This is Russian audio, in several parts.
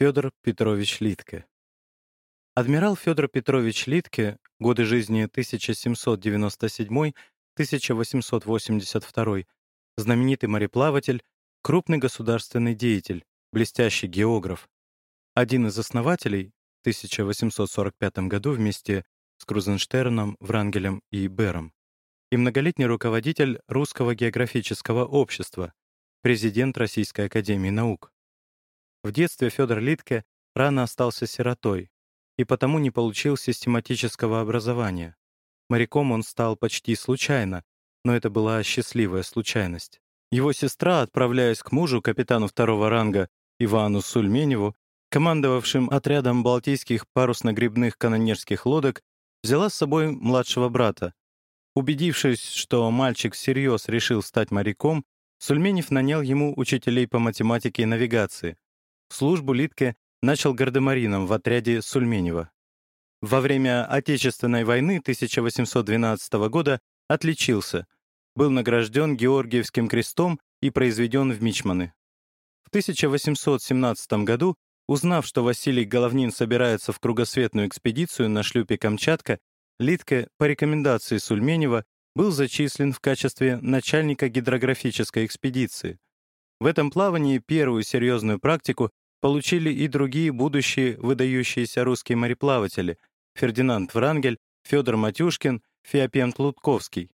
Федор Петрович Литке. Адмирал Федор Петрович Литке, годы жизни 1797-1882, знаменитый мореплаватель, крупный государственный деятель, блестящий географ. Один из основателей в 1845 году вместе с Крузенштерном, Врангелем и Бером и многолетний руководитель Русского географического общества, президент Российской академии наук. В детстве Федор Литке рано остался сиротой и потому не получил систематического образования. Моряком он стал почти случайно, но это была счастливая случайность. Его сестра, отправляясь к мужу, капитану второго ранга Ивану Сульменеву, командовавшим отрядом балтийских парусно-гребных канонерских лодок, взяла с собой младшего брата. Убедившись, что мальчик всерьез решил стать моряком, Сульменев нанял ему учителей по математике и навигации. Службу Литке начал гардемарином в отряде Сульменева. Во время Отечественной войны 1812 года отличился, был награжден Георгиевским крестом и произведен в Мичманы. В 1817 году, узнав, что Василий Головнин собирается в кругосветную экспедицию на шлюпе «Камчатка», Литке по рекомендации Сульменева был зачислен в качестве начальника гидрографической экспедиции. В этом плавании первую серьезную практику получили и другие будущие выдающиеся русские мореплаватели Фердинанд Врангель, Федор Матюшкин, Феопент Лутковский.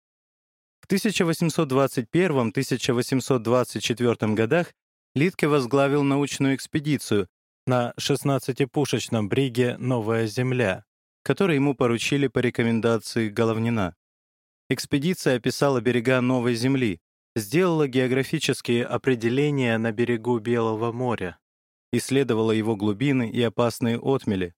В 1821-1824 годах Литке возглавил научную экспедицию на 16-пушечном бриге «Новая Земля», который ему поручили по рекомендации Головнина. Экспедиция описала берега Новой Земли, сделала географические определения на берегу Белого моря, исследовала его глубины и опасные отмели.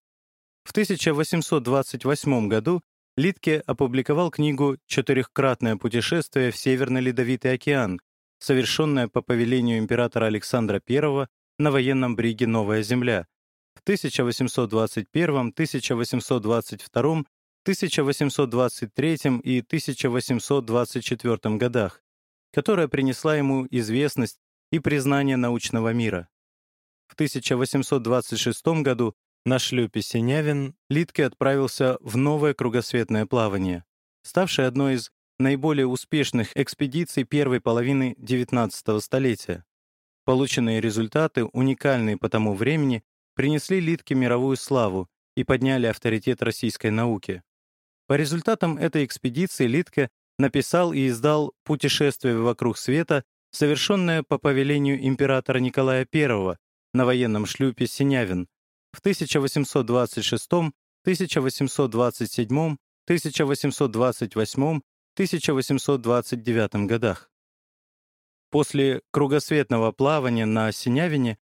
В 1828 году Литке опубликовал книгу «Четырехкратное путешествие в Северный Ледовитый океан», совершенное по повелению императора Александра I на военном бриге «Новая Земля» в 1821, 1822, 1823 и 1824 годах, которая принесла ему известность и признание научного мира. В 1826 году на шлюпе «Синявин» Литке отправился в новое кругосветное плавание, ставшее одной из наиболее успешных экспедиций первой половины XIX столетия. Полученные результаты, уникальные по тому времени, принесли Литке мировую славу и подняли авторитет российской науки. По результатам этой экспедиции Литке написал и издал «Путешествие вокруг света», совершенное по повелению императора Николая I на военном шлюпе «Синявин» в 1826, 1827, 1828, 1829 годах. После кругосветного плавания на Синявине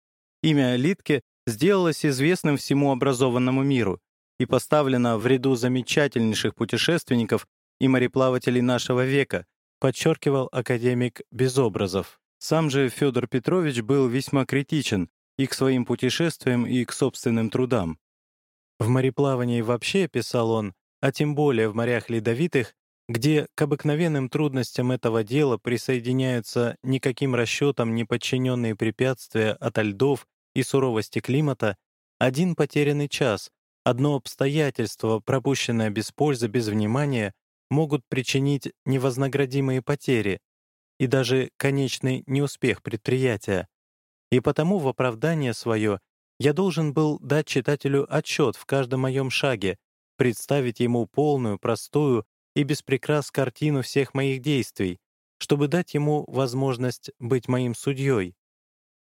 имя Литке сделалось известным всему образованному миру и поставлено в ряду замечательнейших путешественников и мореплавателей нашего века, подчеркивал академик Безобразов. Сам же Федор Петрович был весьма критичен и к своим путешествиям, и к собственным трудам. В мореплавании вообще, писал он, а тем более в морях ледовитых, где к обыкновенным трудностям этого дела присоединяются никаким расчетам не подчиненные препятствия от льдов и суровости климата, один потерянный час, одно обстоятельство, пропущенное без пользы, без внимания, могут причинить невознаградимые потери и даже конечный неуспех предприятия. И потому в оправдание свое я должен был дать читателю отчет в каждом моем шаге, представить ему полную, простую и без прикрас картину всех моих действий, чтобы дать ему возможность быть моим судьей.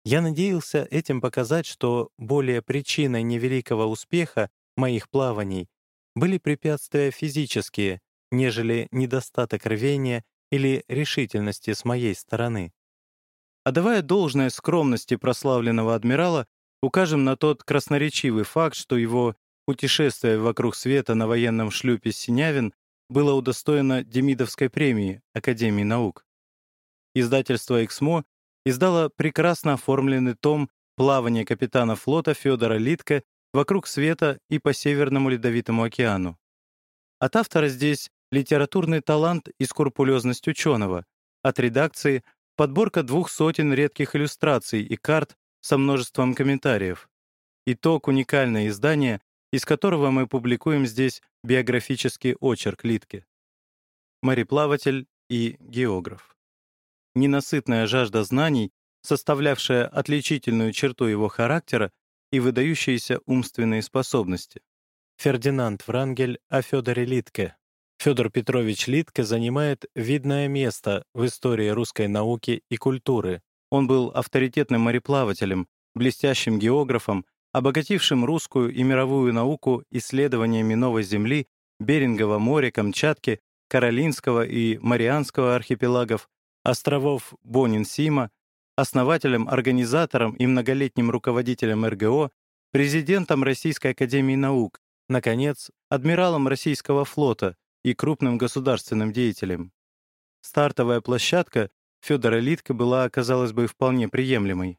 Я надеялся этим показать, что более причиной невеликого успеха моих плаваний были препятствия физические, нежели недостаток рвения или решительности с моей стороны. Отдавая должное скромности прославленного адмирала, укажем на тот красноречивый факт, что его путешествие вокруг света на военном шлюпе «Синявин» было удостоено Демидовской премии Академии наук. Издательство «Эксмо» издало прекрасно оформленный том «Плавание капитана флота Федора Литка вокруг света и по Северному Ледовитому океану». От автора здесь литературный талант и скрупулезность ученого, от редакции подборка двух сотен редких иллюстраций и карт со множеством комментариев. итог уникальное издание, из которого мы публикуем здесь биографический очерк Литке. Мореплаватель и географ. Ненасытная жажда знаний, составлявшая отличительную черту его характера и выдающиеся умственные способности. Фердинанд Врангель о Федоре Литке. Федор Петрович Литке занимает видное место в истории русской науки и культуры. Он был авторитетным мореплавателем, блестящим географом, обогатившим русскую и мировую науку исследованиями Новой Земли, Берингового моря, Камчатки, Каролинского и Марианского архипелагов, островов Бонин-Сима, основателем, организатором и многолетним руководителем РГО, президентом Российской академии наук, наконец, адмиралом российского флота и крупным государственным деятелем. Стартовая площадка Федора Литка была, казалось бы, вполне приемлемой.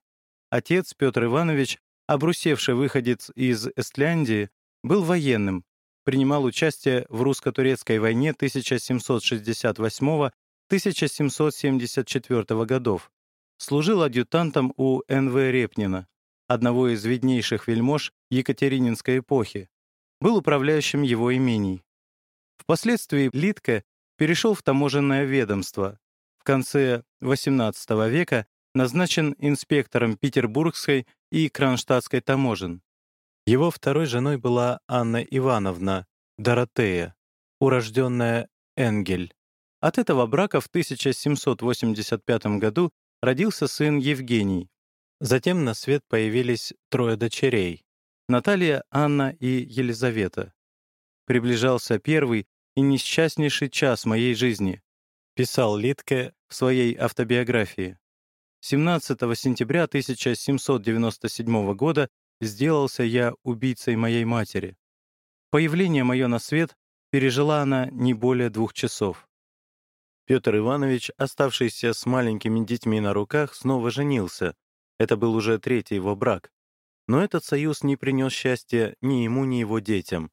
Отец Петр Иванович, обрусевший выходец из Эстляндии, был военным, принимал участие в русско-турецкой войне 1768-1774 годов, служил адъютантом у Н.В. Репнина, одного из виднейших вельмож Екатерининской эпохи, был управляющим его имений. Впоследствии Литке перешел в таможенное ведомство. В конце XVIII века назначен инспектором Петербургской и Кронштадтской таможен. Его второй женой была Анна Ивановна, Доротея, урожденная Энгель. От этого брака в 1785 году родился сын Евгений. Затем на свет появились трое дочерей — Наталья, Анна и Елизавета. Приближался первый и несчастнейший час моей жизни, писал Литке в своей автобиографии. 17 сентября 1797 года сделался я убийцей моей матери. Появление мое на свет пережила она не более двух часов. Петр Иванович, оставшийся с маленькими детьми на руках, снова женился. Это был уже третий его брак. Но этот союз не принес счастья ни ему, ни его детям.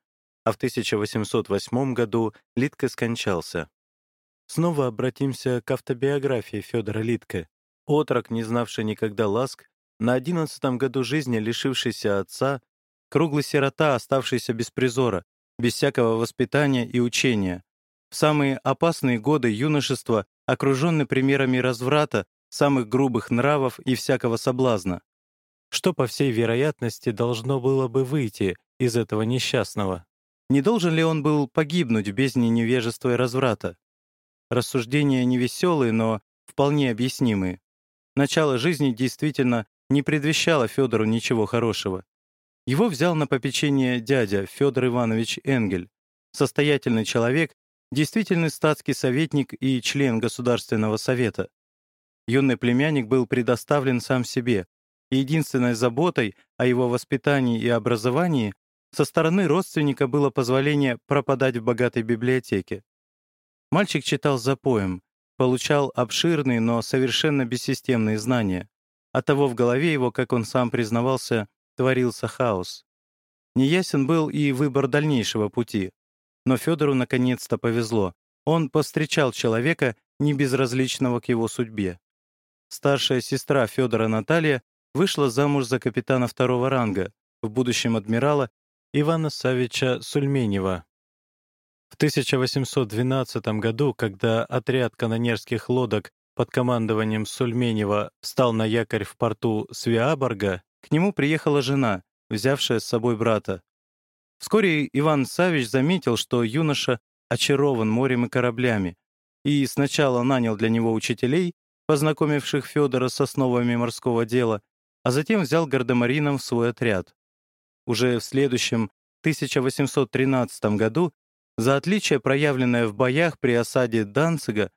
А в 1808 году Литка скончался. Снова обратимся к автобиографии Федора Литке. Отрок, не знавший никогда ласк, на одиннадцатом году жизни лишившийся отца, круглый сирота, оставшийся без призора, без всякого воспитания и учения. В самые опасные годы юношества окруженный примерами разврата, самых грубых нравов и всякого соблазна. Что, по всей вероятности, должно было бы выйти из этого несчастного? Не должен ли он был погибнуть в бездне невежества и разврата? Рассуждения невеселые, но вполне объяснимые. Начало жизни действительно не предвещало Федору ничего хорошего. Его взял на попечение дядя Федор Иванович Энгель, состоятельный человек, действительный статский советник и член Государственного совета. Юный племянник был предоставлен сам себе, и единственной заботой о его воспитании и образовании со стороны родственника было позволение пропадать в богатой библиотеке. Мальчик читал запоем, получал обширные, но совершенно бессистемные знания. Оттого в голове его, как он сам признавался, творился хаос. Неясен был и выбор дальнейшего пути. Но Федору наконец-то повезло. Он повстречал человека, не безразличного к его судьбе. Старшая сестра Федора Наталья вышла замуж за капитана второго ранга, в будущем адмирала Ивана Савича Сульменева. В 1812 году, когда отряд канонерских лодок под командованием Сульменева встал на якорь в порту Свиаборга, к нему приехала жена, взявшая с собой брата. Вскоре Иван Савич заметил, что юноша очарован морем и кораблями, и сначала нанял для него учителей, познакомивших Федора с основами морского дела, а затем взял гардемарином в свой отряд. Уже в следующем 1813 году за отличие, проявленное в боях при осаде Данцига,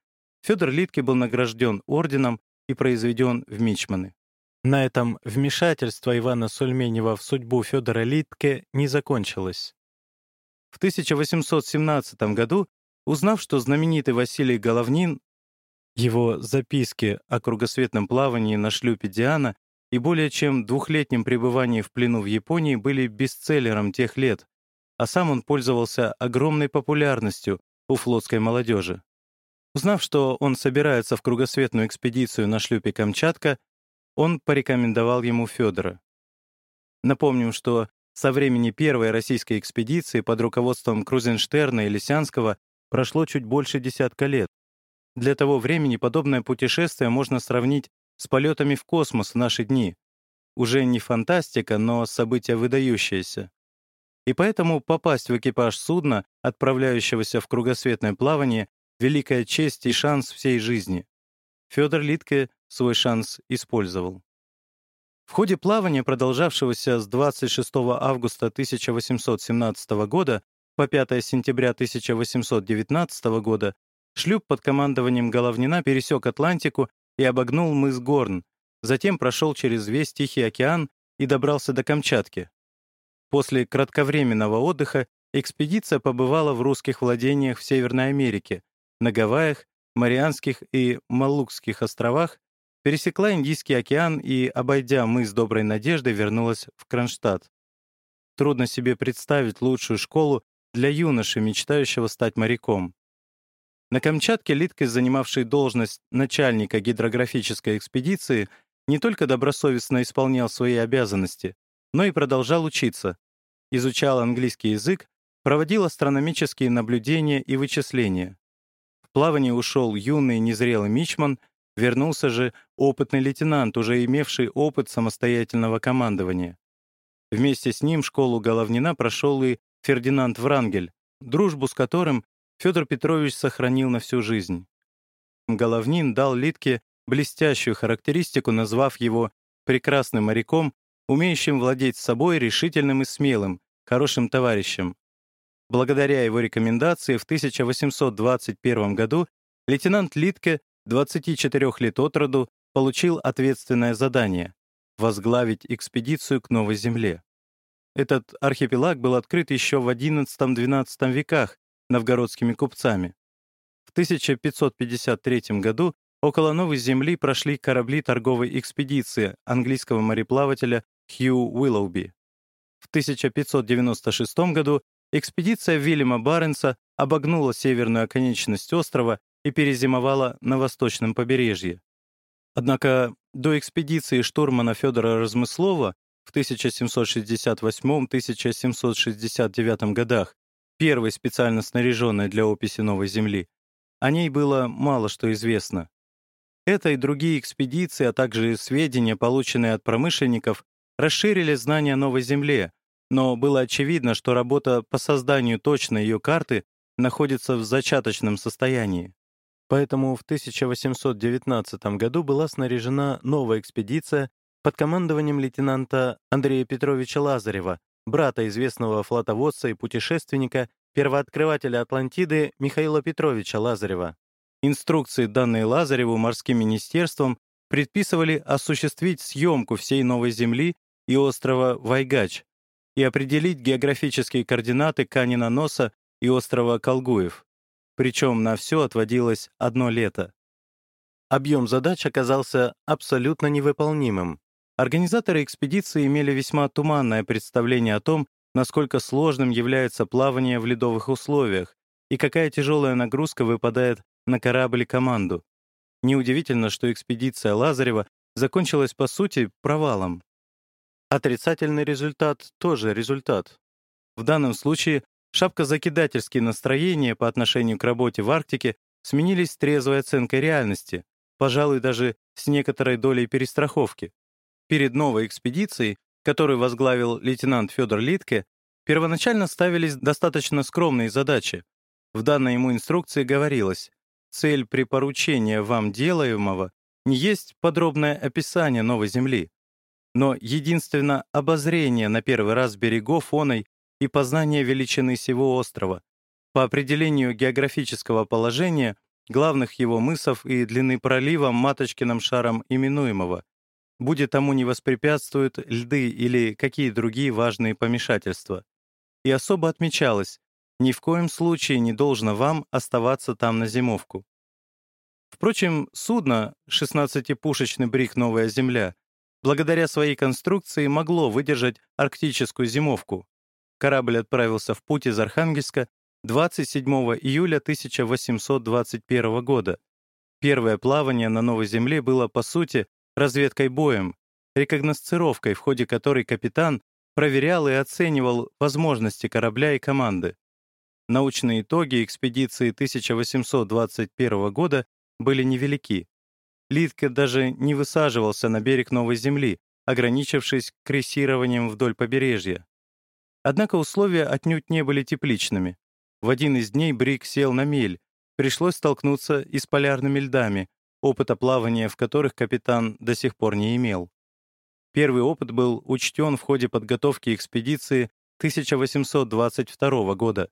Федор Литке был награжден орденом и произведен в мичманы. На этом вмешательство Ивана Сульменева в судьбу Федора Литке не закончилось. В 1817 году, узнав, что знаменитый Василий Головнин, его записки о кругосветном плавании на шлюпе «Диана» и более чем двухлетнем пребывании в плену в Японии были бестселлером тех лет, а сам он пользовался огромной популярностью у флотской молодежи. Узнав, что он собирается в кругосветную экспедицию на шлюпе «Камчатка», он порекомендовал ему Федора. Напомним, что со времени первой российской экспедиции под руководством Крузенштерна и Лисянского прошло чуть больше десятка лет. Для того времени подобное путешествие можно сравнить с полетами в космос в наши дни. Уже не фантастика, но событие выдающееся. И поэтому попасть в экипаж судна, отправляющегося в кругосветное плавание, великая честь и шанс всей жизни. Федор Литке свой шанс использовал. В ходе плавания, продолжавшегося с 26 августа 1817 года по 5 сентября 1819 года, шлюп под командованием Головнина пересек Атлантику и обогнул мыс Горн, затем прошел через весь Тихий океан и добрался до Камчатки. После кратковременного отдыха экспедиция побывала в русских владениях в Северной Америке, на Гавайях, Марианских и Малукских островах, пересекла Индийский океан и, обойдя мыс Доброй Надежды, вернулась в Кронштадт. Трудно себе представить лучшую школу для юноши, мечтающего стать моряком. На Камчатке Литкис, занимавший должность начальника гидрографической экспедиции, не только добросовестно исполнял свои обязанности, но и продолжал учиться. Изучал английский язык, проводил астрономические наблюдения и вычисления. В плавание ушел юный незрелый мичман, вернулся же опытный лейтенант, уже имевший опыт самостоятельного командования. Вместе с ним школу Головнина прошел и Фердинанд Врангель, дружбу с которым Федор Петрович сохранил на всю жизнь. Головнин дал Литке блестящую характеристику, назвав его прекрасным моряком, умеющим владеть собой, решительным и смелым, хорошим товарищем. Благодаря его рекомендации в 1821 году лейтенант Литке, 24 лет от роду, получил ответственное задание — возглавить экспедицию к Новой Земле. Этот архипелаг был открыт еще в XI-XII веках новгородскими купцами. В 1553 году около Новой Земли прошли корабли торговой экспедиции английского мореплавателя Хью Уиллоуби. В 1596 году экспедиция Вильяма Баренса обогнула северную оконечность острова и перезимовала на восточном побережье. Однако до экспедиции штурмана Федора Размыслова в 1768-1769 годах первой специально снаряженной для описи Новой Земли, о ней было мало что известно. Это и другие экспедиции, а также сведения, полученные от промышленников, расширили знания о Новой Земле, но было очевидно, что работа по созданию точной ее карты находится в зачаточном состоянии. Поэтому в 1819 году была снаряжена новая экспедиция под командованием лейтенанта Андрея Петровича Лазарева, брата известного флотоводца и путешественника, первооткрывателя Атлантиды Михаила Петровича Лазарева. Инструкции, данные Лазареву морским министерством, предписывали осуществить съемку всей Новой Земли и острова Вайгач и определить географические координаты Канина Носа и острова Колгуев. Причем на все отводилось одно лето. Объем задач оказался абсолютно невыполнимым. Организаторы экспедиции имели весьма туманное представление о том, насколько сложным является плавание в ледовых условиях и какая тяжелая нагрузка выпадает на корабль и команду. Неудивительно, что экспедиция Лазарева закончилась, по сути, провалом. Отрицательный результат — тоже результат. В данном случае шапкозакидательские настроения по отношению к работе в Арктике сменились трезвой оценкой реальности, пожалуй, даже с некоторой долей перестраховки. Перед новой экспедицией, которую возглавил лейтенант Федор Литке, первоначально ставились достаточно скромные задачи. В данной ему инструкции говорилось, цель припоручения вам делаемого не есть подробное описание новой Земли, но единственно обозрение на первый раз берегов оной и познание величины всего острова, по определению географического положения, главных его мысов и длины пролива Маточкиным шаром именуемого, будет тому не воспрепятствуют льды или какие другие важные помешательства. И особо отмечалось, ни в коем случае не должно вам оставаться там на зимовку. Впрочем, судно, 16-пушечный брик «Новая Земля», благодаря своей конструкции могло выдержать арктическую зимовку. Корабль отправился в путь из Архангельска 27 июля 1821 года. Первое плавание на Новой Земле было, по сути, разведкой боем, рекогносцировкой, в ходе которой капитан, проверял и оценивал возможности корабля и команды. Научные итоги экспедиции 1821 года были невелики. Литке даже не высаживался на берег Новой Земли, ограничившись крейсированием вдоль побережья. Однако условия отнюдь не были тепличными. В один из дней Брик сел на мель, пришлось столкнуться и с полярными льдами, опыта плавания в которых капитан до сих пор не имел. Первый опыт был учтен в ходе подготовки экспедиции 1822 года.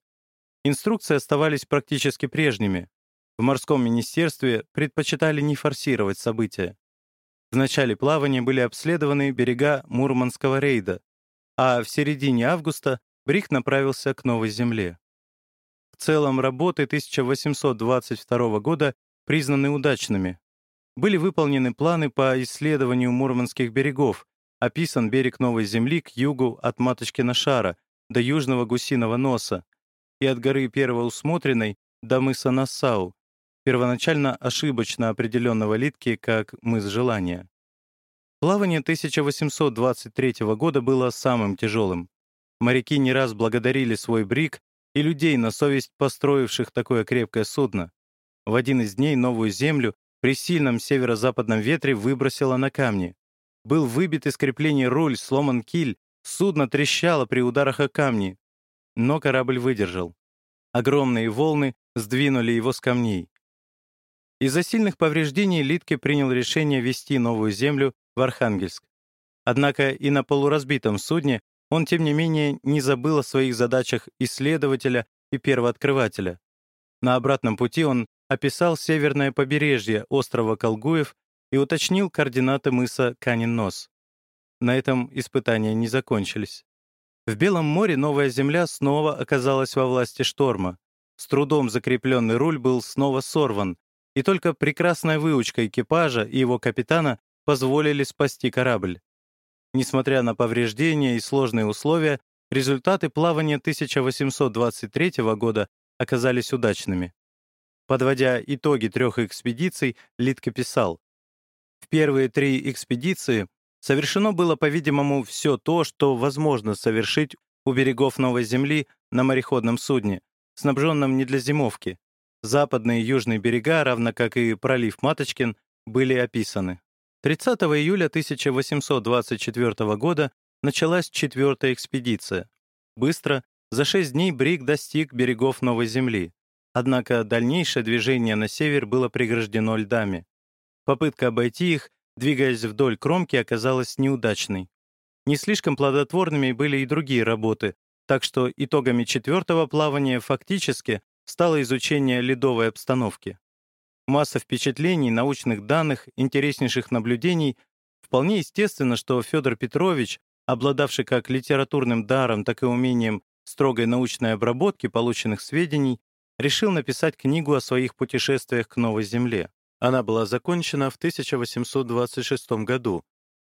Инструкции оставались практически прежними. В морском министерстве предпочитали не форсировать события. В начале плавания были обследованы берега Мурманского рейда, а в середине августа Брик направился к Новой Земле. В целом работы 1822 года признаны удачными. Были выполнены планы по исследованию мурманских берегов, описан берег Новой Земли к югу от Маточкина шара до Южного Гусиного носа и от горы Первоусмотренной до мыса Нассау, первоначально ошибочно определенного Литки как мыс Желания. Плавание 1823 года было самым тяжелым. Моряки не раз благодарили свой брик и людей на совесть построивших такое крепкое судно. В один из дней новую землю при сильном северо-западном ветре выбросило на камни. Был выбит из крепления руль, сломан киль, судно трещало при ударах о камни. Но корабль выдержал. Огромные волны сдвинули его с камней. Из-за сильных повреждений Литке принял решение вести новую землю в Архангельск. Однако и на полуразбитом судне он, тем не менее, не забыл о своих задачах исследователя и первооткрывателя. На обратном пути он описал северное побережье острова Колгуев и уточнил координаты мыса Канин-Нос. На этом испытания не закончились. В Белом море новая земля снова оказалась во власти шторма. С трудом закрепленный руль был снова сорван, и только прекрасная выучка экипажа и его капитана позволили спасти корабль. Несмотря на повреждения и сложные условия, результаты плавания 1823 года оказались удачными. Подводя итоги трех экспедиций, Литке писал, «В первые три экспедиции совершено было, по-видимому, все то, что возможно совершить у берегов Новой Земли на мореходном судне, снабженном не для зимовки. Западные и южные берега, равно как и пролив Маточкин, были описаны. 30 июля 1824 года началась четвертая экспедиция. Быстро, за шесть дней Брик достиг берегов Новой Земли. Однако дальнейшее движение на север было преграждено льдами. Попытка обойти их, двигаясь вдоль кромки, оказалась неудачной. Не слишком плодотворными были и другие работы, так что итогами четвертого плавания фактически стало изучение ледовой обстановки. Масса впечатлений, научных данных, интереснейших наблюдений. Вполне естественно, что Федор Петрович, обладавший как литературным даром, так и умением строгой научной обработки полученных сведений, решил написать книгу о своих путешествиях к Новой Земле. Она была закончена в 1826 году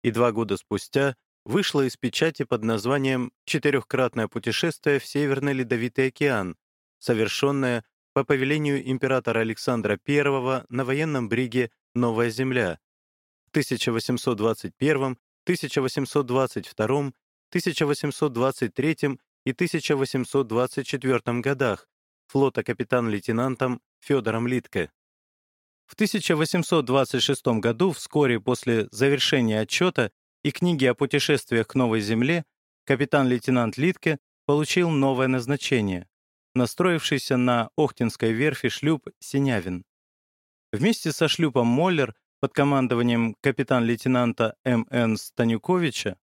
и два года спустя вышла из печати под названием «Четырехкратное путешествие в Северный Ледовитый океан», совершенное по повелению императора Александра I на военном бриге «Новая земля» в 1821, 1822, 1823 и 1824 годах флота капитан-лейтенантом Федором Литке. В 1826 году, вскоре после завершения отчета и книги о путешествиях к Новой Земле, капитан-лейтенант Литке получил новое назначение настроившийся на Охтинской верфи шлюп «Синявин». Вместе со шлюпом «Моллер» под командованием капитан-лейтенанта М.Н. Станюковича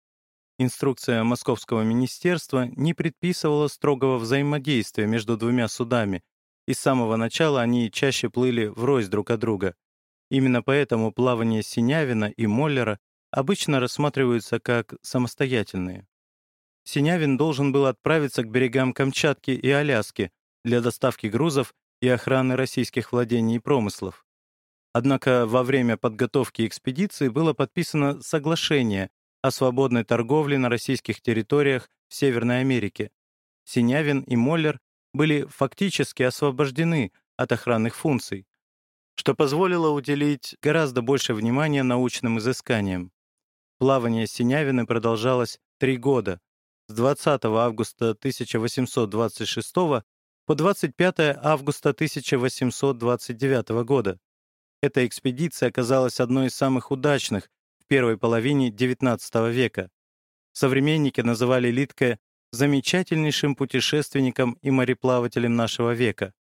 инструкция Московского министерства не предписывала строгого взаимодействия между двумя судами, и с самого начала они чаще плыли врозь друг от друга. Именно поэтому плавания Синявина и Моллера обычно рассматриваются как самостоятельные. Синявин должен был отправиться к берегам Камчатки и Аляски для доставки грузов и охраны российских владений и промыслов. Однако во время подготовки экспедиции было подписано соглашение о свободной торговле на российских территориях в Северной Америке. Синявин и Моллер были фактически освобождены от охранных функций, что позволило уделить гораздо больше внимания научным изысканиям. Плавание Синявины продолжалось три года, с 20 августа 1826 по 25 августа 1829 года. Эта экспедиция оказалась одной из самых удачных в первой половине XIX века. Современники называли Литке замечательнейшим путешественником и мореплавателем нашего века.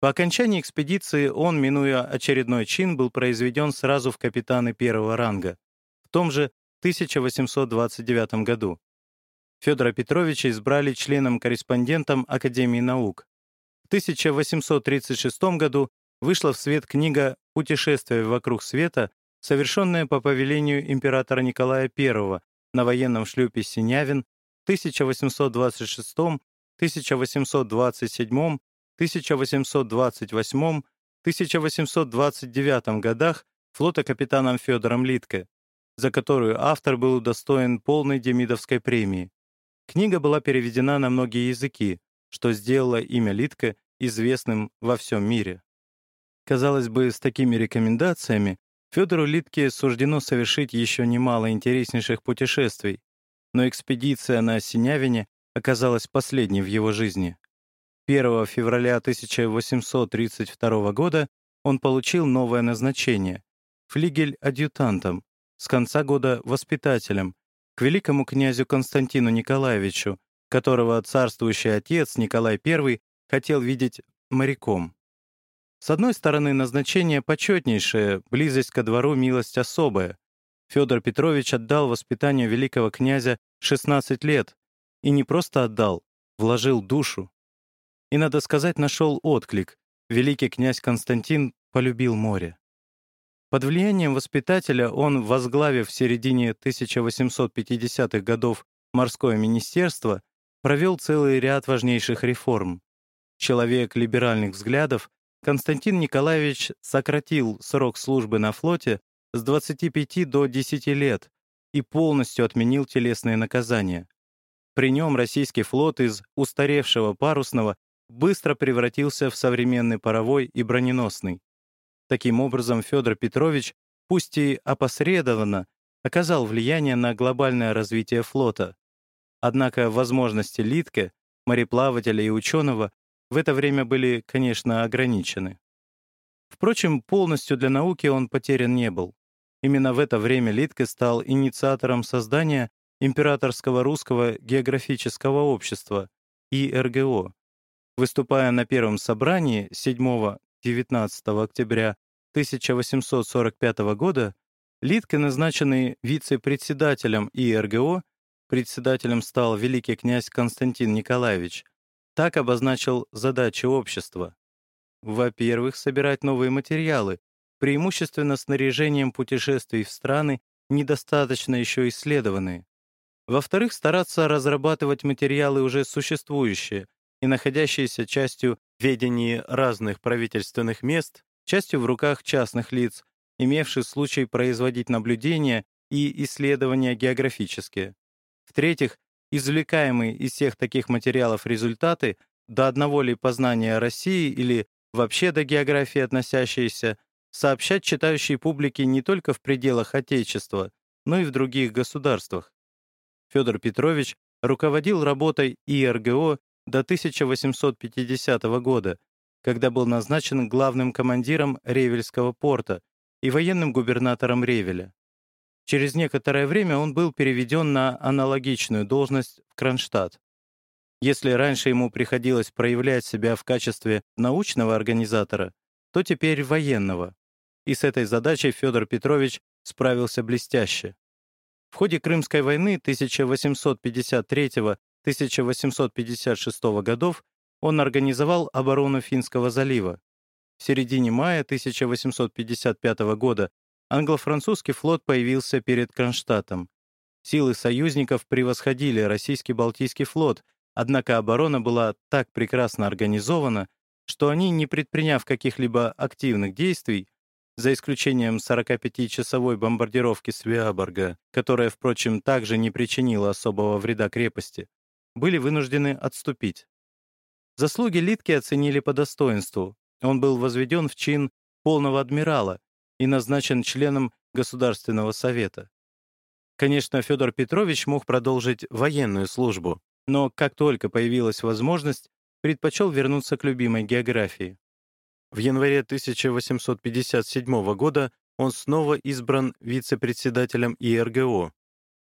По окончании экспедиции он, минуя очередной чин, был произведен сразу в капитаны первого ранга, в том же 1829 году. Федора Петровича избрали членом-корреспондентом Академии наук. В 1836 году вышла в свет книга «Путешествие вокруг света», совершенная по повелению императора Николая I на военном шлюпе «Синявин» в 1826, 1827, 1828, 1829 годах флота капитаном Федором Литке, за которую автор был удостоен полной Демидовской премии. Книга была переведена на многие языки, что сделало имя Литке известным во всем мире. Казалось бы, с такими рекомендациями Федору Литке суждено совершить еще немало интереснейших путешествий, но экспедиция на Синявине оказалась последней в его жизни. 1 февраля 1832 года он получил новое назначение — флигель-адъютантом, с конца года — воспитателем, к великому князю Константину Николаевичу, которого царствующий отец Николай I хотел видеть моряком. С одной стороны, назначение почетнейшее, близость ко двору, милость особая. Федор Петрович отдал воспитанию великого князя 16 лет, и не просто отдал, вложил душу. И, надо сказать, нашел отклик. Великий князь Константин полюбил море. Под влиянием воспитателя он, возглавив в середине 1850-х годов морское министерство, провел целый ряд важнейших реформ. Человек либеральных взглядов, Константин Николаевич сократил срок службы на флоте с 25 до 10 лет и полностью отменил телесные наказания. При нем российский флот из устаревшего парусного быстро превратился в современный паровой и броненосный. Таким образом, Федор Петрович, пусть и опосредованно, оказал влияние на глобальное развитие флота. Однако возможности Литке, мореплавателя и ученого, в это время были, конечно, ограничены. Впрочем, полностью для науки он потерян не был. Именно в это время Литке стал инициатором создания Императорского русского географического общества, ИРГО. Выступая на первом собрании 7 19 октября 1845 года Литке, назначенный вице-председателем ИРГО, председателем стал великий князь Константин Николаевич, так обозначил задачи общества. Во-первых, собирать новые материалы, преимущественно снаряжением путешествий в страны, недостаточно еще исследованные. Во-вторых, стараться разрабатывать материалы уже существующие и находящиеся частью ведении разных правительственных мест, частью в руках частных лиц, имевших случай производить наблюдения и исследования географические. В-третьих, извлекаемые из всех таких материалов результаты до одного ли познания России или вообще до географии относящиеся, сообщать читающей публике не только в пределах Отечества, но и в других государствах. Федор Петрович руководил работой ИРГО до 1850 года, когда был назначен главным командиром Ревельского порта и военным губернатором Ревеля. Через некоторое время он был переведен на аналогичную должность в Кронштадт. Если раньше ему приходилось проявлять себя в качестве научного организатора, то теперь военного. И с этой задачей Федор Петрович справился блестяще. В ходе Крымской войны 1853 1856 годов он организовал оборону Финского залива. В середине мая 1855 года англо-французский флот появился перед Кронштадтом. Силы союзников превосходили российский Балтийский флот, однако оборона была так прекрасно организована, что они, не предприняв каких-либо активных действий, за исключением 45-часовой бомбардировки Свиаборга, которая, впрочем, также не причинила особого вреда крепости, были вынуждены отступить. Заслуги Литки оценили по достоинству. Он был возведен в чин полного адмирала и назначен членом Государственного совета. Конечно, Федор Петрович мог продолжить военную службу, но как только появилась возможность, предпочел вернуться к любимой географии. В январе 1857 года он снова избран вице-председателем ИРГО,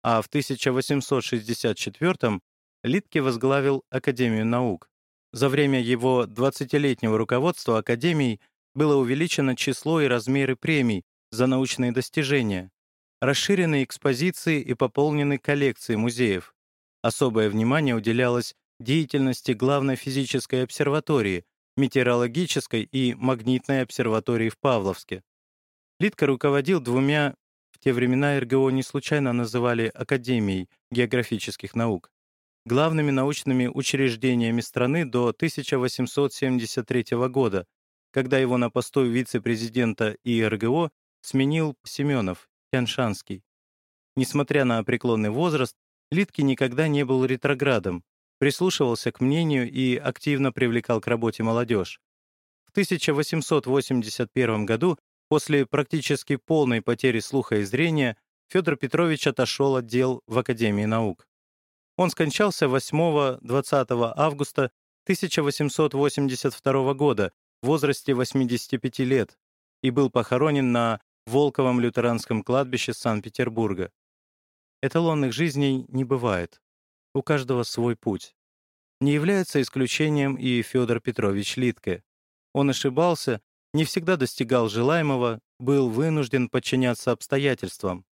а в 1864 Литке возглавил Академию наук. За время его 20-летнего руководства Академией было увеличено число и размеры премий за научные достижения, расширены экспозиции и пополнены коллекции музеев. Особое внимание уделялось деятельности главной физической обсерватории, метеорологической и магнитной обсерватории в Павловске. Литко руководил двумя, в те времена РГО не случайно называли Академией географических наук, главными научными учреждениями страны до 1873 года, когда его на посту вице-президента ИРГО сменил Семенов, Тяншанский. Несмотря на преклонный возраст, Литки никогда не был ретроградом, прислушивался к мнению и активно привлекал к работе молодежь. В 1881 году, после практически полной потери слуха и зрения, Федор Петрович отошел от дел в Академии наук. Он скончался 8-20 августа 1882 года в возрасте 85 лет и был похоронен на Волковом лютеранском кладбище Санкт-Петербурга. Эталонных жизней не бывает. У каждого свой путь. Не является исключением и Федор Петрович Литке. Он ошибался, не всегда достигал желаемого, был вынужден подчиняться обстоятельствам.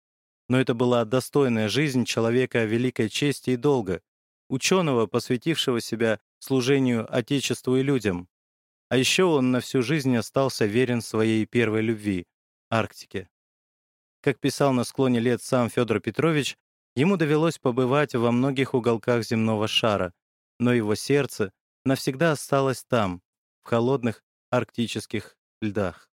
Но это была достойная жизнь человека великой чести и долга, ученого, посвятившего себя служению Отечеству и людям. А еще он на всю жизнь остался верен своей первой любви — Арктике. Как писал на склоне лет сам Федор Петрович, ему довелось побывать во многих уголках земного шара, но его сердце навсегда осталось там, в холодных арктических льдах.